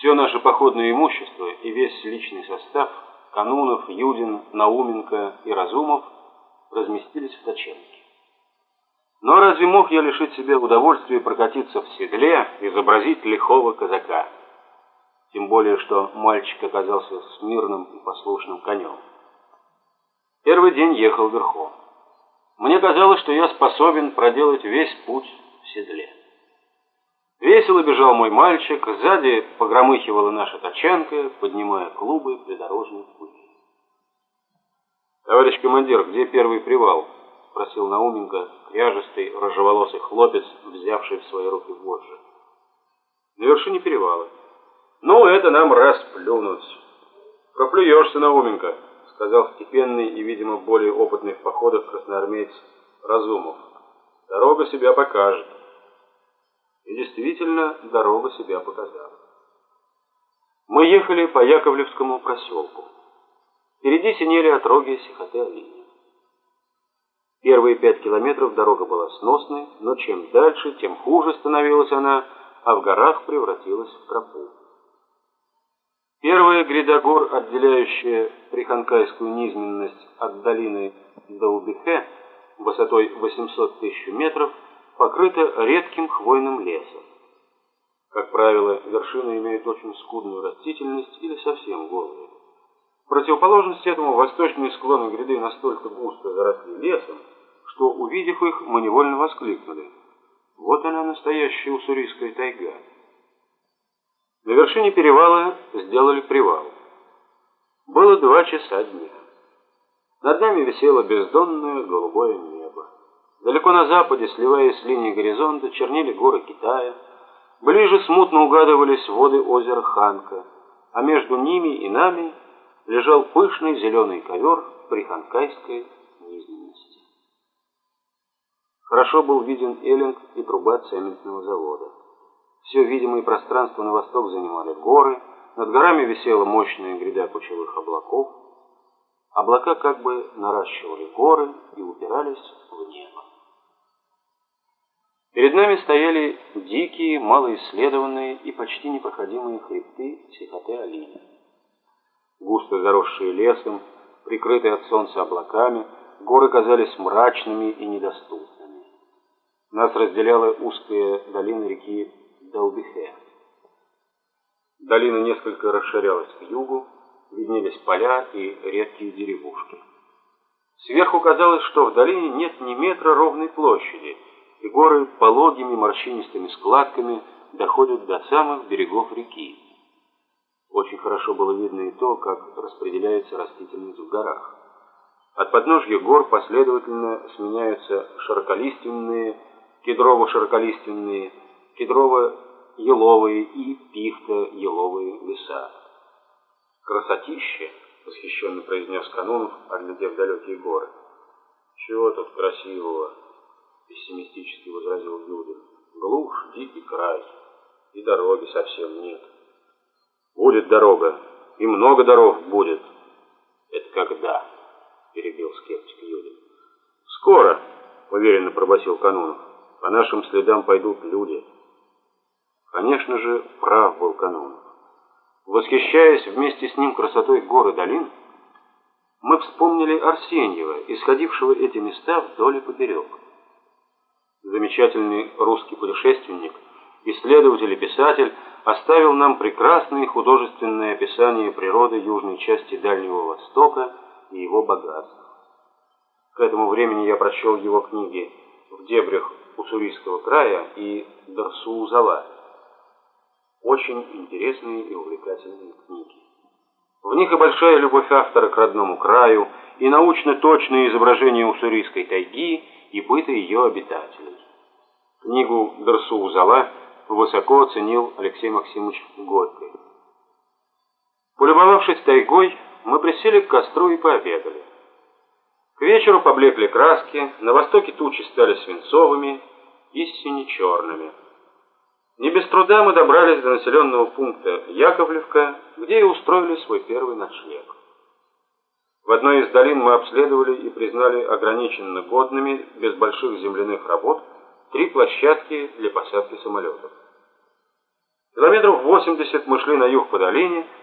Все наше походное имущество и весь личный состав Канунов, Юдин, Науменко и Разумов разместились в Таченке. Но разве мог я лишить себя удовольствия прокатиться в седле, изобразить лихого казака? Тем более, что мальчик оказался смирным и послушным конем. Первый день ехал верхом. Мне казалось, что я способен проделать весь путь в седле. Весело бежал мой мальчик, сзади погромыхивала наша тачанка, поднимая клубы придорожной пыли. «Товарищ командир, где первый привал?» — спросил Науменко, кряжестый, рыжеволосый хлопец, взявший в свои руки вожжи. «На вершине перевала». «Ну, это нам раз плюнуть». «Проплюешься, Науменко», — сказал степенный и, видимо, более опытный в походах красноармеец Разумов. «Дорога себя покажет». Действительно, дорога себя показала. Мы ехали по Яковлевскому проселку. Впереди синели отроги Сихоты-Алини. Первые пять километров дорога была сносной, но чем дальше, тем хуже становилась она, а в горах превратилась в тропу. Первая гряда гор, отделяющая Приханкайскую низменность от долины Даубихе высотой 800 тысяч метров, покрыта редким хвойным лесом. Как правило, вершины имеют очень скудную растительность или совсем голые. В противоположность этому восточные склоны гряды настолько густо заросли лесом, что, увидев их, мы невольно воскликнули. Вот она, настоящая уссурийская тайга. На вершине перевала сделали привал. Было два часа дня. Над нами висело бездонное голубое небо. Далеко на западе, сливаясь с линией горизонта, чернели горы Китая. Ближе смутно угадывались воды озера Ханка, а между ними и нами лежал пышный зеленый ковер приханкайской низменности. Хорошо был виден Эллинг и труба цементного завода. Все видимое пространство на восток занимали горы, над горами висела мощная гряда кучевых облаков. Облака как бы наращивали горы и упирались в небо. Перед нами стояли дикие, малоисследованные и почти непроходимые хребты Сихоте-Алини. Густо заросшие лесом, прикрытые от солнца облаками, горы казались мрачными и недоступными. Нас разделяла узкая долина реки Далбихе. Долина несколько расширялась к югу, виднелись поля и редкие деревушки. Сверху казалось, что в долине нет ни метра ровной площади – и горы пологими морщинистыми складками доходят до самых берегов реки. Очень хорошо было видно и то, как распределяется растительность в горах. От подножья гор последовательно сменяются широколиственные, кедрово-широколиственные, кедрово-еловые и пихто-еловые леса. «Красотище!» — восхищенно произнес Канунов, оглядев далекие горы. «Чего тут красивого?» Пессимистически возразил Юдин. Глушь, дикий край, и дороги совсем нет. Будет дорога, и много дорог будет. Это когда? Перебил скептик Юдин. Скоро, уверенно пробасил Канунов. По нашим следам пойдут люди. Конечно же, прав был Канунов. Восхищаясь вместе с ним красотой горы долин, мы вспомнили Арсеньева, исходившего эти места вдоль и поперек замечательный русский путешественник, исследователь и писатель, оставил нам прекрасное художественное описание природы южной части Дальнего Востока и его богатств. К этому времени я прочел его книги «В дебрях Уссурийского края» и «Дарсу-Узала». Очень интересные и увлекательные книги. В них и большая любовь автора к родному краю, и научно точные изображения уссурийской тайги, и быта ее обитателей. Книгу Дарсу Зала высоко оценил Алексей Максимович Горький. Полюбовавшись тайгой, мы присели к костру и пообедали. К вечеру поблекли краски, на востоке тучи стали свинцовыми и сине-черными. Не без труда мы добрались до населенного пункта Яковлевка, где и устроили свой первый ночлег. В одной из долин мы обследовали и признали ограниченно годными, без больших земляных работ, три площадки для посадки самолетов. Километров 80 мы шли на юг по долине,